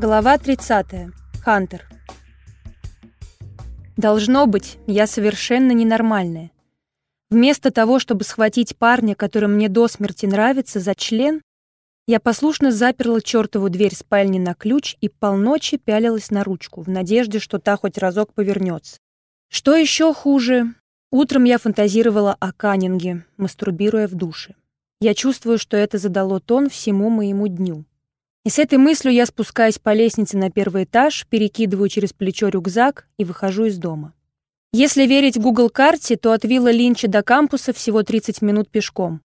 Глава 30. Хантер. Должно быть, я совершенно ненормальная. Вместо того, чтобы схватить парня, который мне до смерти нравится, за член, я послушно заперла чертову дверь спальни на ключ и полночи пялилась на ручку, в надежде, что та хоть разок повернется. Что еще хуже? Утром я фантазировала о Каннинге, мастурбируя в душе. Я чувствую, что это задало тон всему моему дню. И с этой мыслью я спускаюсь по лестнице на первый этаж, перекидываю через плечо рюкзак и выхожу из дома. Если верить Google карте, то от вилла Линча до кампуса всего 30 минут пешком.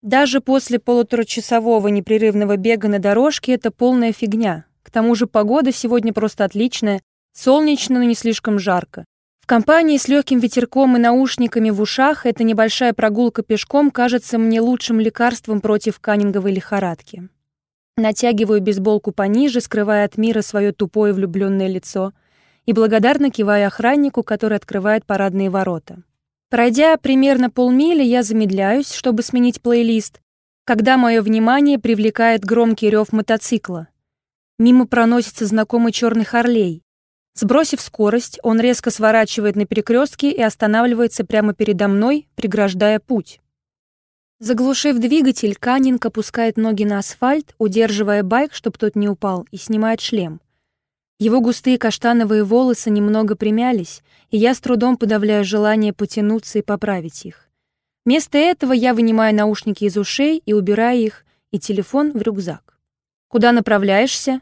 Даже после полуторачасового непрерывного бега на дорожке это полная фигня. К тому же погода сегодня просто отличная, солнечно, но не слишком жарко. В компании с легким ветерком и наушниками в ушах эта небольшая прогулка пешком кажется мне лучшим лекарством против каннинговой лихорадки. Натягиваю бейсболку пониже, скрывая от мира свое тупое влюбленное лицо, и благодарно киваю охраннику, который открывает парадные ворота. Пройдя примерно полмили, я замедляюсь, чтобы сменить плейлист, когда мое внимание привлекает громкий рев мотоцикла. Мимо проносится знакомый черный Харлей. Сбросив скорость, он резко сворачивает на перекрестке и останавливается прямо передо мной, преграждая путь. Заглушив двигатель, Каннинг опускает ноги на асфальт, удерживая байк, чтобы тот не упал, и снимает шлем. Его густые каштановые волосы немного примялись, и я с трудом подавляю желание потянуться и поправить их. Вместо этого я вынимаю наушники из ушей и убираю их, и телефон в рюкзак. «Куда направляешься?»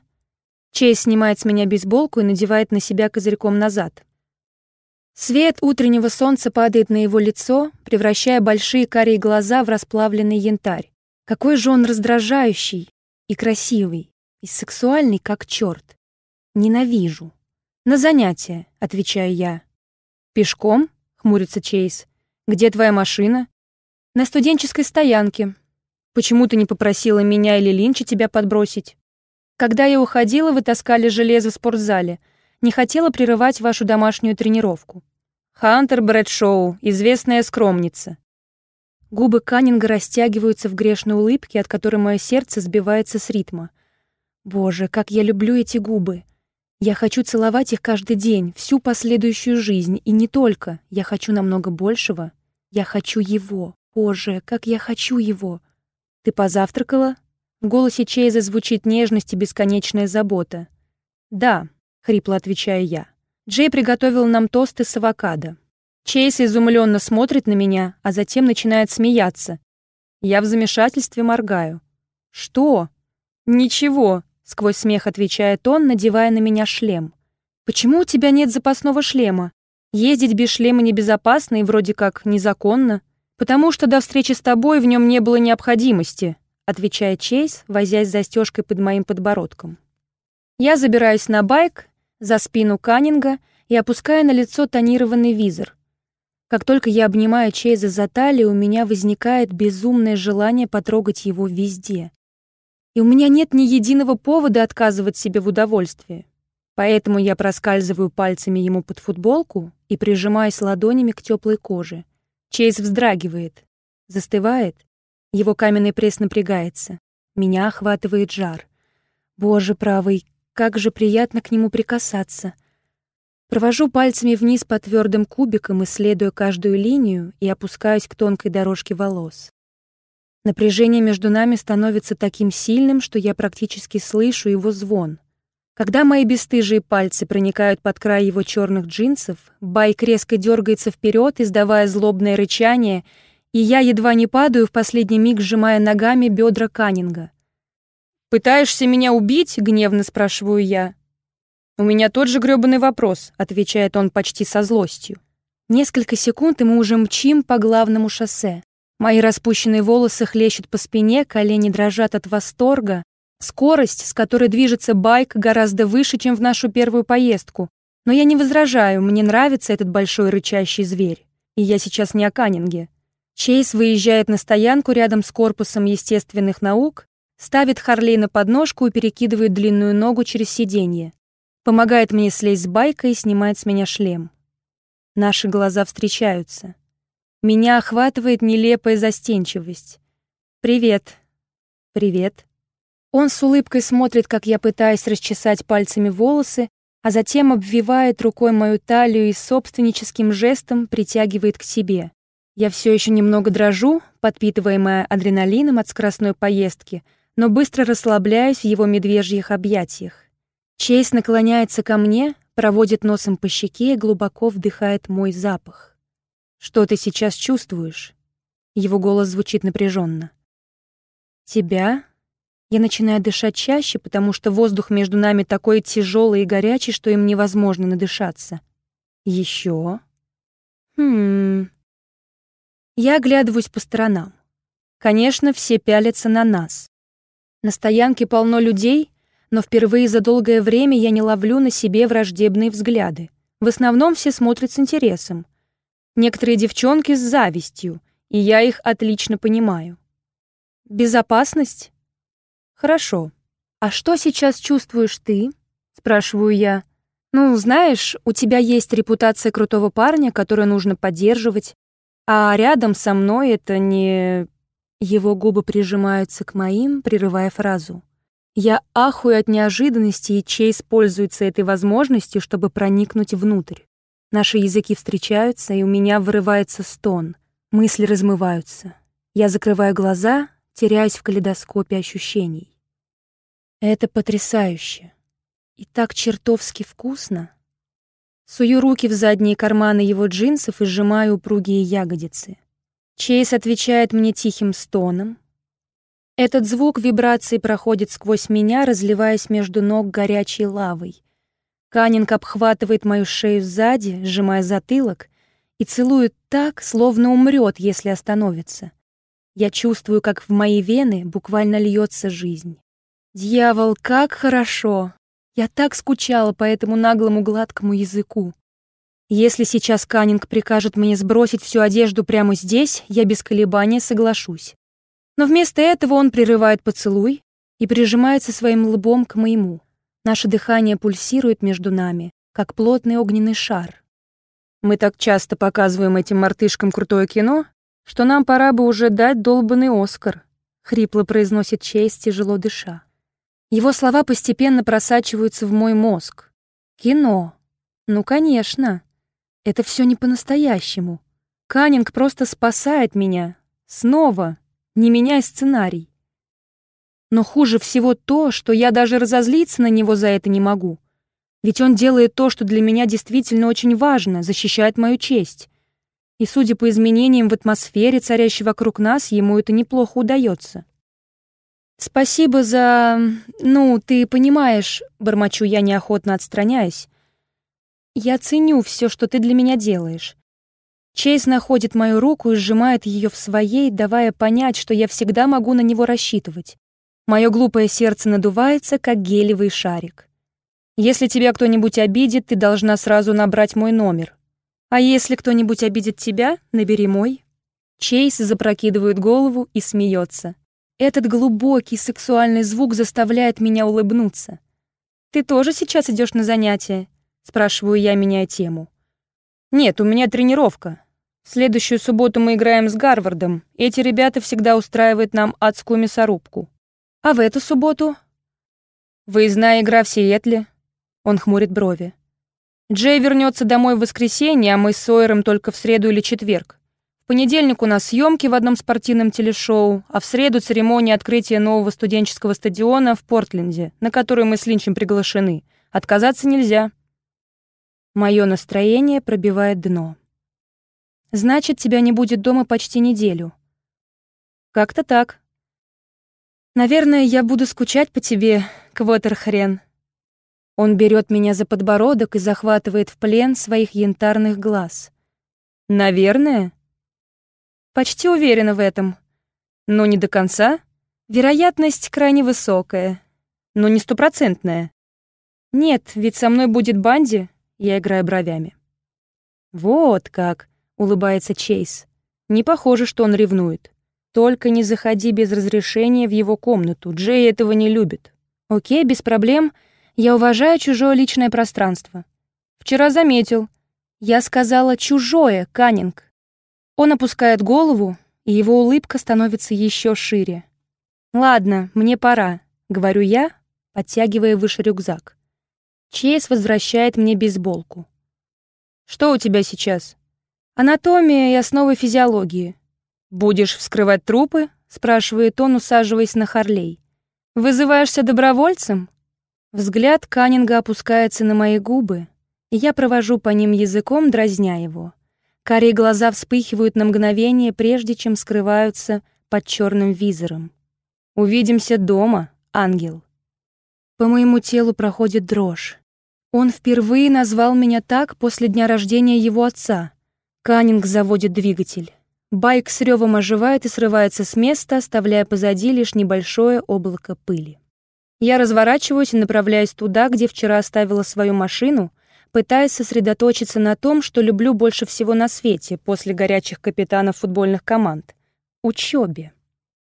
Чейз снимает с меня бейсболку и надевает на себя козырьком назад. Свет утреннего солнца падает на его лицо, превращая большие карие глаза в расплавленный янтарь. Какой же он раздражающий и красивый, и сексуальный, как черт. Ненавижу. На занятия, отвечаю я. Пешком? хмурится Чейз. Где твоя машина? На студенческой стоянке. Почему ты не попросила меня или Линча тебя подбросить? Когда я уходила, вы таскали железо в спортзале. Не хотела прерывать вашу домашнюю тренировку. Хантер Брэдшоу, известная скромница. Губы Каннинга растягиваются в грешной улыбке, от которой мое сердце сбивается с ритма. Боже, как я люблю эти губы. Я хочу целовать их каждый день, всю последующую жизнь, и не только. Я хочу намного большего. Я хочу его. Боже, как я хочу его. Ты позавтракала? В голосе Чейза звучит нежность и бесконечная забота. Да, хрипло отвечаю я. Джей приготовил нам тосты с авокадо. Чейз изумленно смотрит на меня, а затем начинает смеяться. Я в замешательстве моргаю. Что? Ничего, Сквозь смех отвечает он, надевая на меня шлем. «Почему у тебя нет запасного шлема? Ездить без шлема небезопасно и вроде как незаконно. Потому что до встречи с тобой в нем не было необходимости», отвечает Чейз, возясь застежкой под моим подбородком. Я забираюсь на байк, за спину Каннинга и опускаю на лицо тонированный визор. Как только я обнимаю Чейза за талию, у меня возникает безумное желание потрогать его везде и у меня нет ни единого повода отказывать себе в удовольствии. Поэтому я проскальзываю пальцами ему под футболку и прижимаюсь ладонями к теплой коже. Чейз вздрагивает, застывает, его каменный пресс напрягается. Меня охватывает жар. Боже правый, как же приятно к нему прикасаться. Провожу пальцами вниз по твердым кубикам, исследуя каждую линию и опускаюсь к тонкой дорожке волос. Напряжение между нами становится таким сильным, что я практически слышу его звон. Когда мои бесстыжие пальцы проникают под край его черных джинсов, байк резко дергается вперед, издавая злобное рычание, и я едва не падаю в последний миг, сжимая ногами бедра Каннинга. «Пытаешься меня убить?» — гневно спрашиваю я. «У меня тот же грёбаный вопрос», — отвечает он почти со злостью. Несколько секунд, и мы уже мчим по главному шоссе. Мои распущенные волосы хлещут по спине, колени дрожат от восторга. Скорость, с которой движется байк, гораздо выше, чем в нашу первую поездку. Но я не возражаю, мне нравится этот большой рычащий зверь. И я сейчас не о Каннинге. Чейз выезжает на стоянку рядом с корпусом естественных наук, ставит Харлей на подножку и перекидывает длинную ногу через сиденье. Помогает мне слезть с байка и снимает с меня шлем. Наши глаза встречаются. Меня охватывает нелепая застенчивость. «Привет». «Привет». Он с улыбкой смотрит, как я пытаюсь расчесать пальцами волосы, а затем обвивает рукой мою талию и собственническим жестом притягивает к себе. Я все еще немного дрожу, подпитываемая адреналином от скоростной поездки, но быстро расслабляюсь в его медвежьих объятиях. Чейз наклоняется ко мне, проводит носом по щеке и глубоко вдыхает мой запах. «Что ты сейчас чувствуешь?» Его голос звучит напряженно. «Тебя?» Я начинаю дышать чаще, потому что воздух между нами такой тяжелый и горячий, что им невозможно надышаться. Еще. Хм. Я оглядываюсь по сторонам. Конечно, все пялятся на нас. На стоянке полно людей, но впервые за долгое время я не ловлю на себе враждебные взгляды. В основном все смотрят с интересом. Некоторые девчонки с завистью, и я их отлично понимаю. Безопасность? Хорошо. А что сейчас чувствуешь ты? Спрашиваю я. Ну, знаешь, у тебя есть репутация крутого парня, которую нужно поддерживать, а рядом со мной это не... Его губы прижимаются к моим, прерывая фразу. Я ахую от неожиданности, и Чейз пользуется этой возможностью, чтобы проникнуть внутрь. Наши языки встречаются, и у меня вырывается стон. Мысли размываются. Я закрываю глаза, теряясь в калейдоскопе ощущений. Это потрясающе. И так чертовски вкусно. Сую руки в задние карманы его джинсов и сжимаю упругие ягодицы. Чейз отвечает мне тихим стоном, этот звук вибрации проходит сквозь меня, разливаясь между ног горячей лавой. Канинг обхватывает мою шею сзади, сжимая затылок, и целует так, словно умрет, если остановится. Я чувствую, как в мои вены буквально льется жизнь. Дьявол, как хорошо! Я так скучала по этому наглому гладкому языку. Если сейчас Канинг прикажет мне сбросить всю одежду прямо здесь, я без колебания соглашусь. Но вместо этого он прерывает поцелуй и прижимается своим лбом к моему. Наше дыхание пульсирует между нами, как плотный огненный шар. Мы так часто показываем этим мартышкам крутое кино, что нам пора бы уже дать долбанный Оскар, хрипло произносит Чейз, тяжело дыша. Его слова постепенно просачиваются в мой мозг. Кино. Ну, конечно. Это все не по-настоящему. Каннинг просто спасает меня. Снова не меняй сценарий. Но хуже всего то, что я даже разозлиться на него за это не могу. Ведь он делает то, что для меня действительно очень важно, защищает мою честь. И, судя по изменениям в атмосфере, царящей вокруг нас, ему это неплохо удается. «Спасибо за... ну, ты понимаешь», — бормочу я, неохотно отстраняясь. «Я ценю все, что ты для меня делаешь. Чейз находит мою руку и сжимает ее в своей, давая понять, что я всегда могу на него рассчитывать. Мое глупое сердце надувается, как гелевый шарик. Если тебя кто-нибудь обидит, ты должна сразу набрать мой номер. А если кто-нибудь обидит тебя, набери мой. Чейз запрокидывает голову и смеется. Этот глубокий сексуальный звук заставляет меня улыбнуться. «Ты тоже сейчас идешь на занятия?» — спрашиваю я, меняя тему. «Нет, у меня тренировка. В следующую субботу мы играем с Гарвардом. Эти ребята всегда устраивают нам адскую мясорубку. А в эту субботу?» «Выездная игра в Сиэтле». Он хмурит брови. «Джей вернется домой в воскресенье, а мы с Сойером только в среду или четверг. В понедельник у нас съемки в одном спортивном телешоу, а в среду церемония открытия нового студенческого стадиона в Портленде, на который мы с Линчем приглашены. Отказаться нельзя». Мое настроение пробивает дно. Значит, тебя не будет дома почти неделю. Как-то так. Наверное, я буду скучать по тебе, Квотерхрен. Он берет меня за подбородок и захватывает в плен своих янтарных глаз. Наверное? Почти уверена в этом. Но не до конца. Вероятность крайне высокая, но не стопроцентная. Нет, ведь со мной будет Банди, я играю бровями. «Вот как!» — улыбается Чейз. «Не похоже, что он ревнует. Только не заходи без разрешения в его комнату. Джей этого не любит». «Окей, без проблем. Я уважаю чужое личное пространство». «Вчера заметил. Я сказала «чужое», Каннинг». Он опускает голову, и его улыбка становится еще шире. «Ладно, мне пора», — говорю я, подтягивая выше рюкзак. Чейз возвращает мне бейсболку. Что у тебя сейчас? Анатомия и основы физиологии. Будешь вскрывать трупы? спрашивает он, усаживаясь на Харлей. Вызываешься добровольцем? Взгляд Каннинга опускается на мои губы, и я провожу по ним языком, дразня его. Карие глаза вспыхивают на мгновение, прежде чем скрываются под черным визором. Увидимся дома, ангел. По моему телу проходит дрожь. Он впервые назвал меня так после дня рождения его отца. Каннинг заводит двигатель. Байк с ревом оживает и срывается с места, оставляя позади лишь небольшое облако пыли. Я разворачиваюсь и направляюсь туда, где вчера оставила свою машину, пытаясь сосредоточиться на том, что люблю больше всего на свете после горячих капитанов футбольных команд — учебе.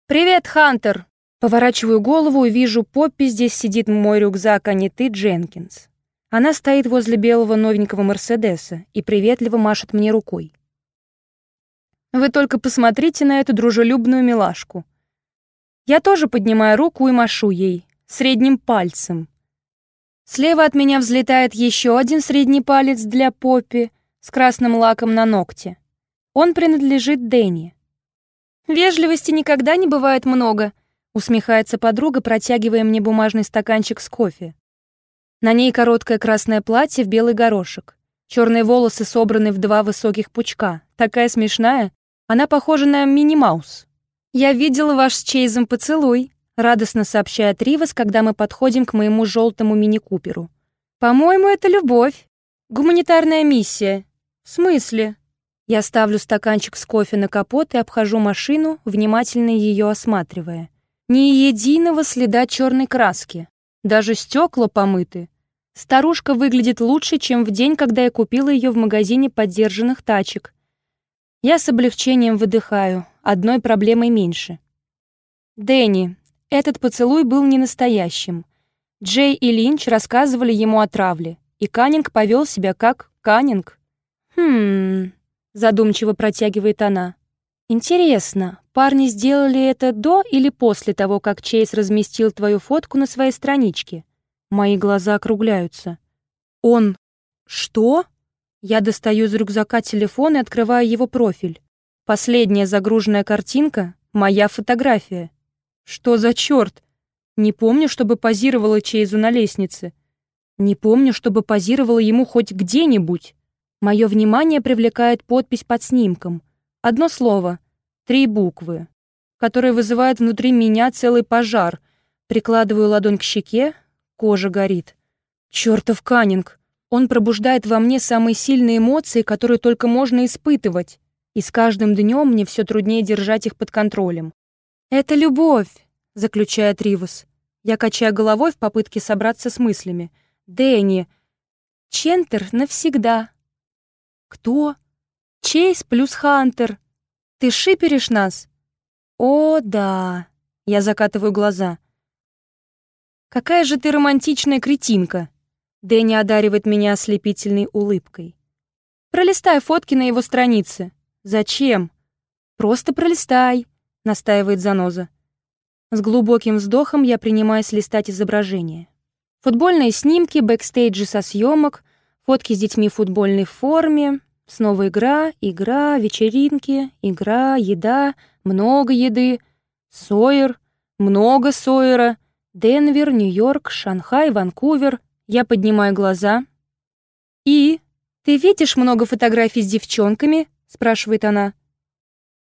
«Привет, Хантер!» Поворачиваю голову и вижу, Поппи здесь сидит мой рюкзак, а не ты, Дженкинс. Она стоит возле белого новенького Мерседеса и приветливо машет мне рукой. Вы только посмотрите на эту дружелюбную милашку. Я тоже поднимаю руку и машу ей, средним пальцем. Слева от меня взлетает еще один средний палец для Поппи с красным лаком на ногте. Он принадлежит Дэнни. «Вежливости никогда не бывает много», Усмехается подруга, протягивая мне бумажный стаканчик с кофе. На ней короткое красное платье в белый горошек. Черные волосы собраны в два высоких пучка. Такая смешная. Она похожа на Мини-Маус. «Я видела ваш с Чейзом поцелуй», — радостно сообщает Ривас, когда мы подходим к моему желтому мини-куперу. «По-моему, это любовь. Гуманитарная миссия. В смысле?» Я ставлю стаканчик с кофе на капот и обхожу машину, внимательно ее осматривая. Ни единого следа черной краски. Даже стекла помыты. Старушка выглядит лучше, чем в день, когда я купила ее в магазине поддержанных тачек. Я с облегчением выдыхаю, одной проблемой меньше. Дэнни, этот поцелуй был не настоящим. Джей и Линч рассказывали ему о травле, и Каннинг повел себя как Каннинг. «Хм...» — задумчиво протягивает она. Интересно, парни сделали это до или после того, как Чейз разместил твою фотку на своей страничке? Мои глаза округляются. Он... Что? Я достаю из рюкзака телефон и открываю его профиль. Последняя загруженная картинка — моя фотография. Что за черт? Не помню, чтобы позировала Чейзу на лестнице. Не помню, чтобы позировала ему хоть где-нибудь. Мое внимание привлекает подпись под снимком — Одно слово, три буквы, которые вызывают внутри меня целый пожар. Прикладываю ладонь к щеке, кожа горит. Чёртов Каннинг! Он пробуждает во мне самые сильные эмоции, которые только можно испытывать. И с каждым днем мне все труднее держать их под контролем. «Это любовь», — заключает Ривус. Я качаю головой в попытке собраться с мыслями. «Дэнни, Чентер навсегда». «Кто?» Чейз плюс Хантер. Ты шиперишь нас? О, да. Я закатываю глаза. Какая же ты романтичная кретинка. Дэнни одаривает меня ослепительной улыбкой. Пролистай фотки на его странице. Зачем? Просто пролистай, настаивает Заноза. С глубоким вздохом я принимаюсь листать изображения. Футбольные снимки, бэкстейджи со съемок, фотки с детьми в футбольной форме, Снова игра, игра, вечеринки, игра, еда, много еды, Сойер, много Сойера, Денвер, Нью-Йорк, Шанхай, Ванкувер. Я поднимаю глаза. «И? Ты видишь много фотографий с девчонками?» — спрашивает она.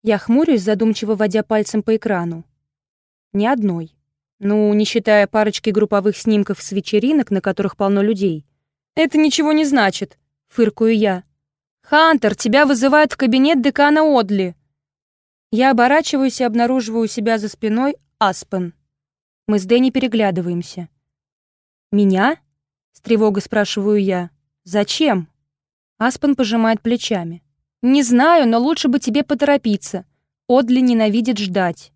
Я хмурюсь, задумчиво водя пальцем по экрану. Ни одной. Ну, не считая парочки групповых снимков с вечеринок, на которых полно людей. «Это ничего не значит», — фыркую я. «Хантер, тебя вызывают в кабинет декана Одли!» Я оборачиваюсь и обнаруживаю у себя за спиной Аспен. Мы с Дэнни переглядываемся. «Меня?» — с тревогой спрашиваю я. «Зачем?» Аспен пожимает плечами. «Не знаю, но лучше бы тебе поторопиться. Одли ненавидит ждать».